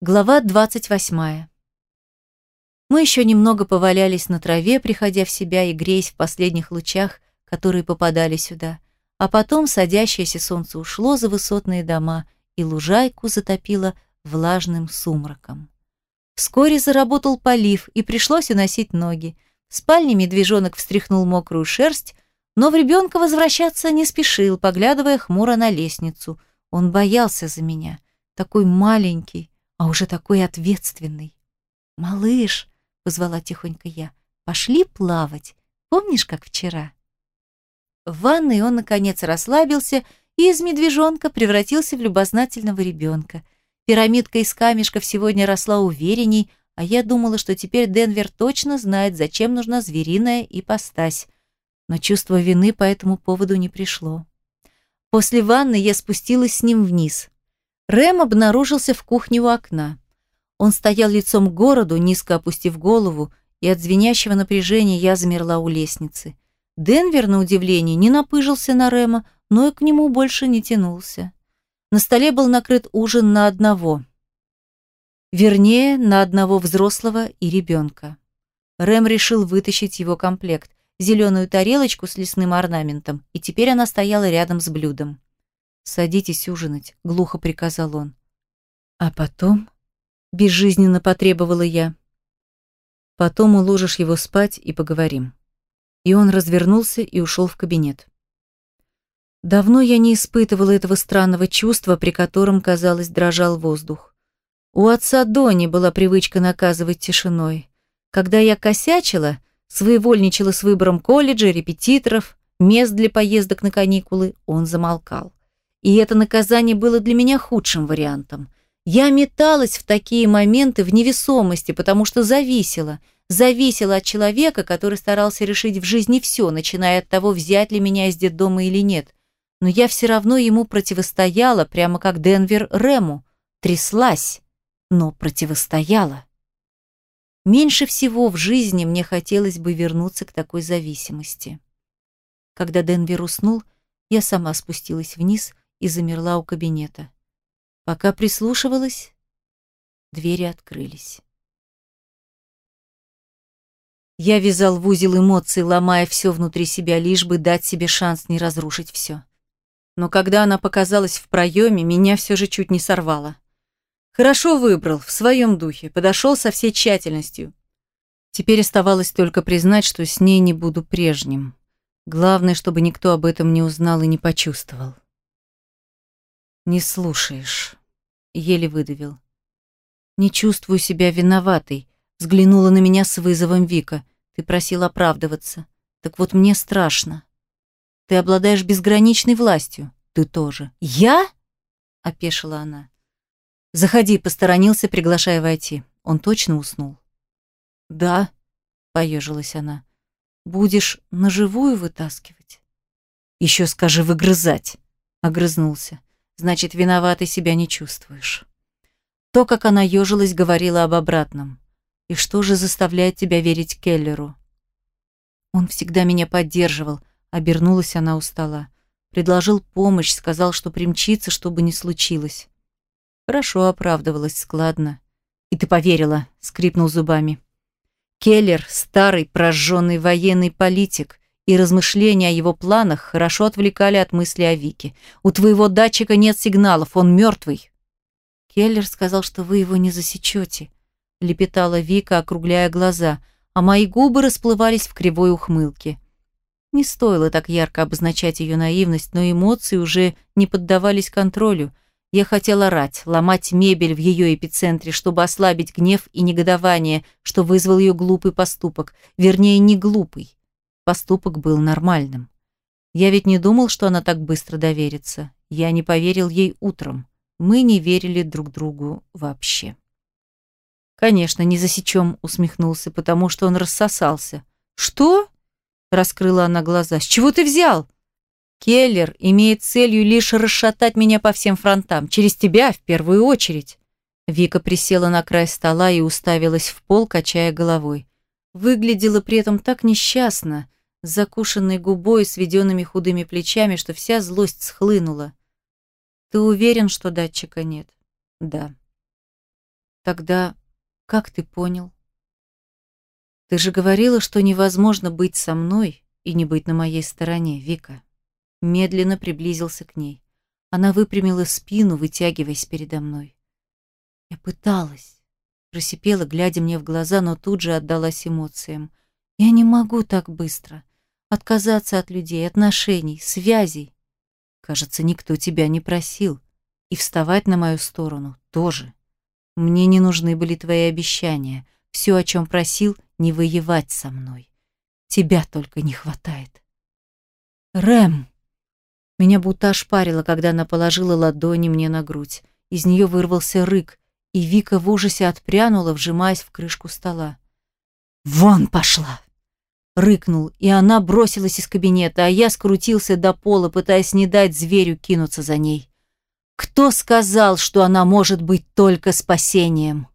Глава 28. Мы еще немного повалялись на траве, приходя в себя и греясь в последних лучах, которые попадали сюда. А потом садящееся солнце ушло за высотные дома, и лужайку затопило влажным сумраком. Вскоре заработал полив, и пришлось уносить ноги. В спальне медвежонок встряхнул мокрую шерсть, но в ребенка возвращаться не спешил, поглядывая хмуро на лестницу. Он боялся за меня. Такой маленький, а уже такой ответственный. «Малыш», — позвала тихонько я, — «пошли плавать. Помнишь, как вчера?» В ванной он, наконец, расслабился и из медвежонка превратился в любознательного ребенка. Пирамидка из камешков сегодня росла уверенней, а я думала, что теперь Денвер точно знает, зачем нужна звериная ипостась. Но чувство вины по этому поводу не пришло. После ванны я спустилась с ним вниз. Рэм обнаружился в кухне у окна. Он стоял лицом к городу, низко опустив голову, и от звенящего напряжения я замерла у лестницы. Денвер, на удивление, не напыжился на Рэма, но и к нему больше не тянулся. На столе был накрыт ужин на одного. Вернее, на одного взрослого и ребенка. Рэм решил вытащить его комплект, зеленую тарелочку с лесным орнаментом, и теперь она стояла рядом с блюдом. «Садитесь ужинать», — глухо приказал он. «А потом?» — безжизненно потребовала я. «Потом уложишь его спать и поговорим». И он развернулся и ушел в кабинет. Давно я не испытывала этого странного чувства, при котором, казалось, дрожал воздух. У отца Дони была привычка наказывать тишиной. Когда я косячила, своевольничала с выбором колледжа, репетиторов, мест для поездок на каникулы, он замолкал. И это наказание было для меня худшим вариантом. Я металась в такие моменты в невесомости, потому что зависела. Зависела от человека, который старался решить в жизни все, начиная от того, взять ли меня из детдома или нет. Но я все равно ему противостояла, прямо как Денвер Рэму. Тряслась, но противостояла. Меньше всего в жизни мне хотелось бы вернуться к такой зависимости. Когда Денвер уснул, я сама спустилась вниз и замерла у кабинета. Пока прислушивалась, двери открылись. Я вязал в узел эмоций, ломая все внутри себя, лишь бы дать себе шанс не разрушить все. Но когда она показалась в проеме, меня все же чуть не сорвало. Хорошо выбрал, в своем духе, подошел со всей тщательностью. Теперь оставалось только признать, что с ней не буду прежним. Главное, чтобы никто об этом не узнал и не почувствовал. «Не слушаешь», — еле выдавил. «Не чувствую себя виноватой», — взглянула на меня с вызовом Вика. «Ты просил оправдываться. Так вот мне страшно. Ты обладаешь безграничной властью. Ты тоже». «Я?» — опешила она. «Заходи», — посторонился, приглашая войти. Он точно уснул. «Да», — поежилась она. «Будешь наживую вытаскивать?» «Еще скажи выгрызать», — огрызнулся. Значит, виноватой себя не чувствуешь. То, как она ежилась, говорила об обратном. И что же заставляет тебя верить Келлеру? Он всегда меня поддерживал, обернулась она у стола. Предложил помощь, сказал, что примчится, чтобы не случилось. Хорошо оправдывалась, складно. И ты поверила, скрипнул зубами. Келлер – старый, прожженный военный политик, и размышления о его планах хорошо отвлекали от мысли о Вике. «У твоего датчика нет сигналов, он мертвый». «Келлер сказал, что вы его не засечете», — лепетала Вика, округляя глаза, а мои губы расплывались в кривой ухмылке. Не стоило так ярко обозначать ее наивность, но эмоции уже не поддавались контролю. Я хотела орать, ломать мебель в ее эпицентре, чтобы ослабить гнев и негодование, что вызвал ее глупый поступок. Вернее, не глупый. Поступок был нормальным. Я ведь не думал, что она так быстро доверится. Я не поверил ей утром. Мы не верили друг другу вообще. «Конечно, не засечем», — усмехнулся, потому что он рассосался. «Что?» — раскрыла она глаза. «С чего ты взял?» «Келлер имеет целью лишь расшатать меня по всем фронтам, через тебя в первую очередь». Вика присела на край стола и уставилась в пол, качая головой. Выглядела при этом так несчастно, с закушенной губой сведенными худыми плечами, что вся злость схлынула. «Ты уверен, что датчика нет?» «Да». Тогда как ты понял? Ты же говорила, что невозможно быть со мной и не быть на моей стороне, Вика. Медленно приблизился к ней. Она выпрямила спину, вытягиваясь передо мной. Я пыталась, просипела, глядя мне в глаза, но тут же отдалась эмоциям. Я не могу так быстро отказаться от людей, отношений, связей. Кажется, никто тебя не просил. И вставать на мою сторону тоже. Мне не нужны были твои обещания. Все, о чем просил, не воевать со мной. Тебя только не хватает. Рэм! Меня будто ошпарило, когда она положила ладони мне на грудь. Из нее вырвался рык, и Вика в ужасе отпрянула, вжимаясь в крышку стола. «Вон пошла!» Рыкнул, и она бросилась из кабинета, а я скрутился до пола, пытаясь не дать зверю кинуться за ней. Кто сказал, что она может быть только спасением?